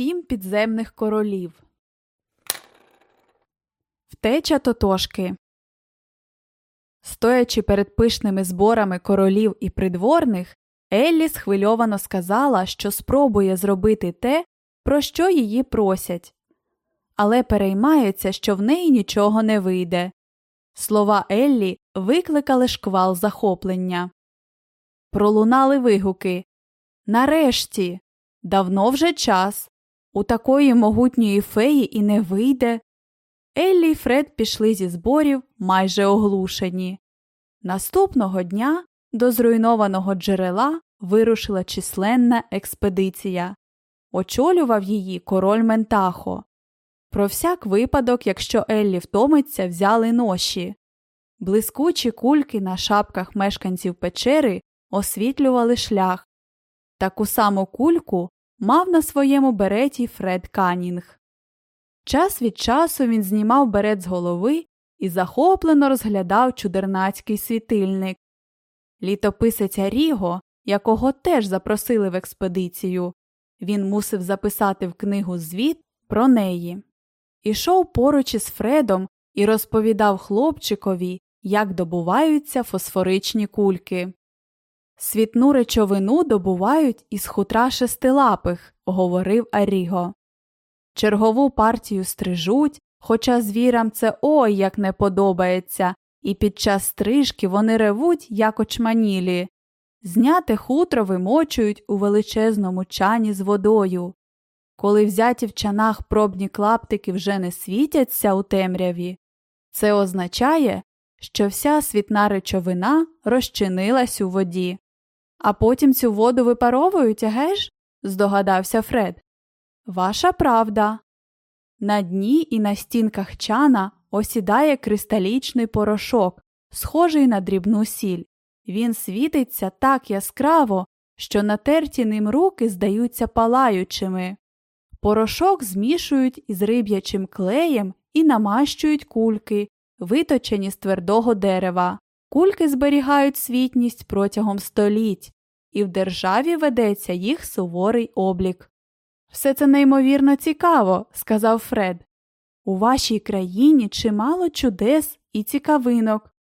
сім підземних королів. Втеча Тотошки Стоячи перед пишними зборами королів і придворних, Еллі схвильовано сказала, що спробує зробити те, про що її просять, але переймається, що в неї нічого не вийде. Слова Еллі викликали шквал захоплення. Пролунали вигуки. Нарешті, давно вже час. У такої могутньої феї і не вийде. Еллі й Фред пішли зі зборів майже оглушені. Наступного дня до зруйнованого джерела вирушила численна експедиція. Очолював її король Ментахо. Про всяк випадок, якщо Еллі втомиться, взяли ноші. Блискучі кульки на шапках мешканців печери освітлювали шлях. Таку саму кульку мав на своєму береті Фред Канінг. Час від часу він знімав берет з голови і захоплено розглядав чудернацький світильник. Літописець Ріго, якого теж запросили в експедицію, він мусив записати в книгу звіт про неї. Ішов поруч із Фредом і розповідав хлопчикові, як добуваються фосфоричні кульки. Світну речовину добувають із хутра шестилапих, говорив Аріго. Чергову партію стрижуть, хоча звірам це ой як не подобається, і під час стрижки вони ревуть, як очманілі. Зняте хутро вимочують у величезному чані з водою. Коли взяті в чанах пробні клаптики вже не світяться у темряві, це означає, що вся світна речовина розчинилась у воді. А потім цю воду випаровують, геш? здогадався Фред. Ваша правда. На дні і на стінках чана осідає кристалічний порошок, схожий на дрібну сіль. Він світиться так яскраво, що натерті ним руки здаються палаючими. Порошок змішують із риб'ячим клеєм і намащують кульки, виточені з твердого дерева. Кульки зберігають світність протягом століть, і в державі ведеться їх суворий облік. Все це неймовірно цікаво, сказав Фред. У вашій країні чимало чудес і цікавинок.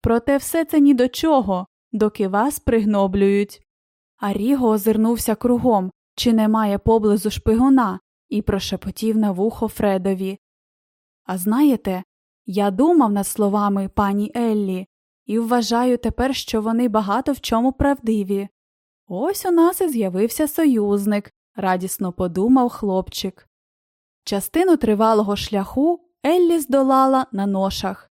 Проте все це ні до чого, доки вас пригноблюють. А Ріго озирнувся кругом, чи немає поблизу шпигуна, і прошепотів на вухо Фредові. А знаєте, я думав над словами пані Еллі і вважаю тепер, що вони багато в чому правдиві. Ось у нас і з'явився союзник, радісно подумав хлопчик. Частину тривалого шляху Еллі здолала на ношах.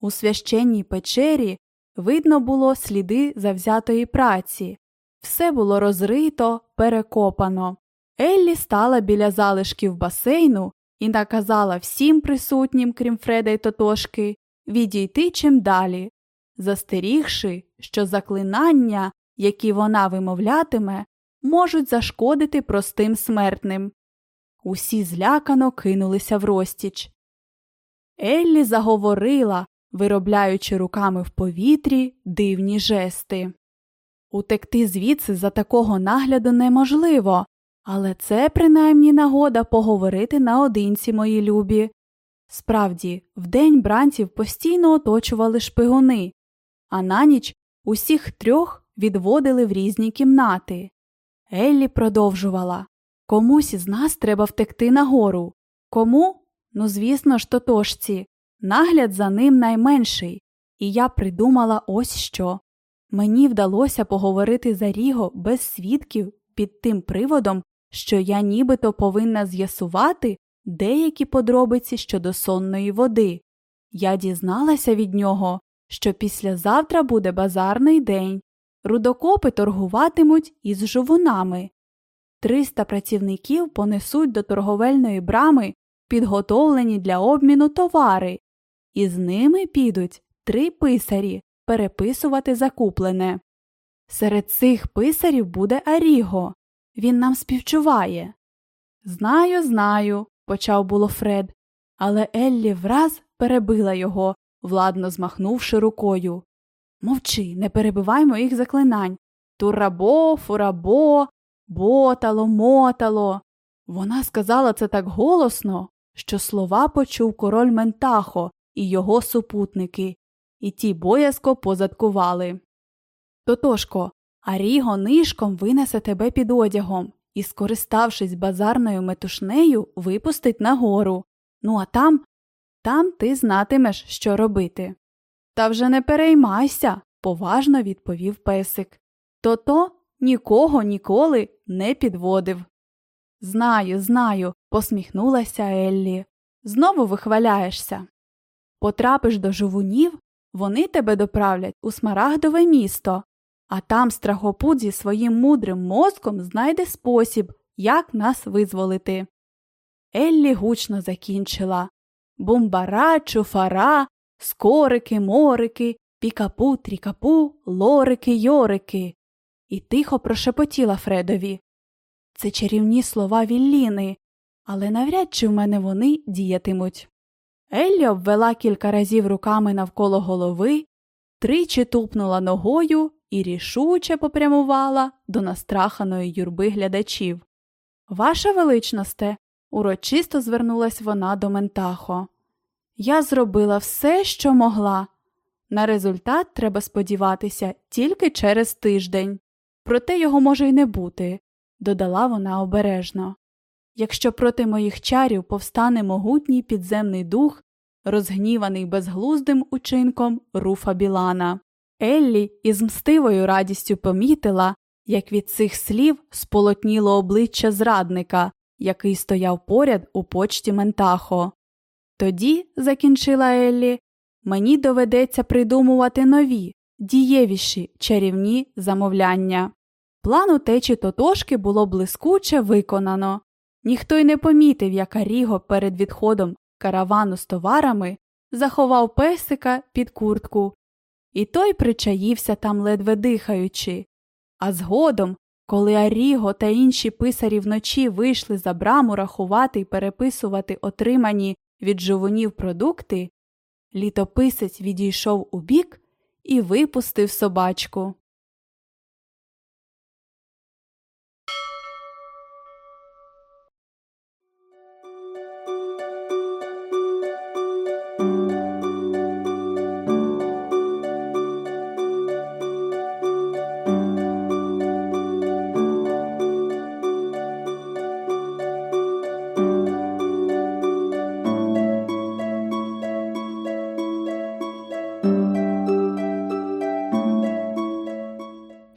У священній печері видно було сліди завзятої праці, все було розрито, перекопано. Еллі стала біля залишків басейну і наказала всім присутнім, крім Фреда й Тотошки, відійти чим далі, застерігши, що заклинання, які вона вимовлятиме, можуть зашкодити простим смертним. Усі злякано кинулися в розтіч. Еллі заговорила, виробляючи руками в повітрі дивні жести. Утекти звідси за такого нагляду неможливо, але це принаймні нагода поговорити наодинці, мої любі. Справді, вдень бранців постійно оточували шпигуни, а на ніч усіх трьох відводили в різні кімнати. Еллі продовжувала комусь із нас треба втекти нагору. Кому? Ну, звісно ж, тотожці. Нагляд за ним найменший, і я придумала ось що. Мені вдалося поговорити за Ріго без свідків під тим приводом, що я нібито повинна з'ясувати деякі подробиці щодо сонної води. Я дізналася від нього, що післязавтра буде базарний день, рудокопи торгуватимуть із жовунами. Триста працівників понесуть до торговельної брами підготовлені для обміну товари, і з ними підуть три писарі переписувати закуплене. Серед цих писарів буде Аріго. Він нам співчуває. Знаю, знаю, почав було Фред, але Еллі враз перебила його, владно змахнувши рукою. Мовчи, не перебивай моїх заклинань. Турабо, фурабо, ботало, мотало. Вона сказала це так голосно, що слова почув король Ментахо і його супутники, і ті боязко позадкували. Тотошко, Аріго нишком винесе тебе під одягом і, скориставшись базарною метушнею, випустить нагору. Ну, а там, там ти знатимеш, що робити. Та вже не переймайся, поважно відповів песик. То-то нікого ніколи не підводив. Знаю, знаю, посміхнулася Еллі. Знову вихваляєшся. Потрапиш до жовунів, вони тебе доправлять у смарагдове місто, а там страхопут зі своїм мудрим мозком знайде спосіб, як нас визволити. Еллі гучно закінчила Бумбара, чуфара, скорики, морики, пікапу, трікапу, лорики, йорики. І тихо прошепотіла Фредові. Це чарівні слова Вілліни, але навряд чи в мене вони діятимуть. Еллі обвела кілька разів руками навколо голови, тричі тупнула ногою і рішуче попрямувала до настраханої юрби глядачів. Ваша величносте, урочисто звернулась вона до Ментахо. Я зробила все, що могла. На результат треба сподіватися тільки через тиждень, проте його може й не бути, додала вона обережно. Якщо проти моїх чарів повстане могутній підземний дух, розгніваний безглуздим учинком руфа Білана. Еллі із мстивою радістю помітила, як від цих слів сполотніло обличчя зрадника, який стояв поряд у почті Ментахо. Тоді, закінчила Еллі, мені доведеться придумувати нові, дієвіші чарівні замовляння. План утечі тотошки було блискуче виконано. Ніхто й не помітив, як Аріго перед відходом каравану з товарами заховав песика під куртку, і той причаївся там ледве дихаючи. А згодом, коли Аріго та інші писарі вночі вийшли за браму рахувати і переписувати отримані від жовунів продукти, літописець відійшов убік і випустив собачку.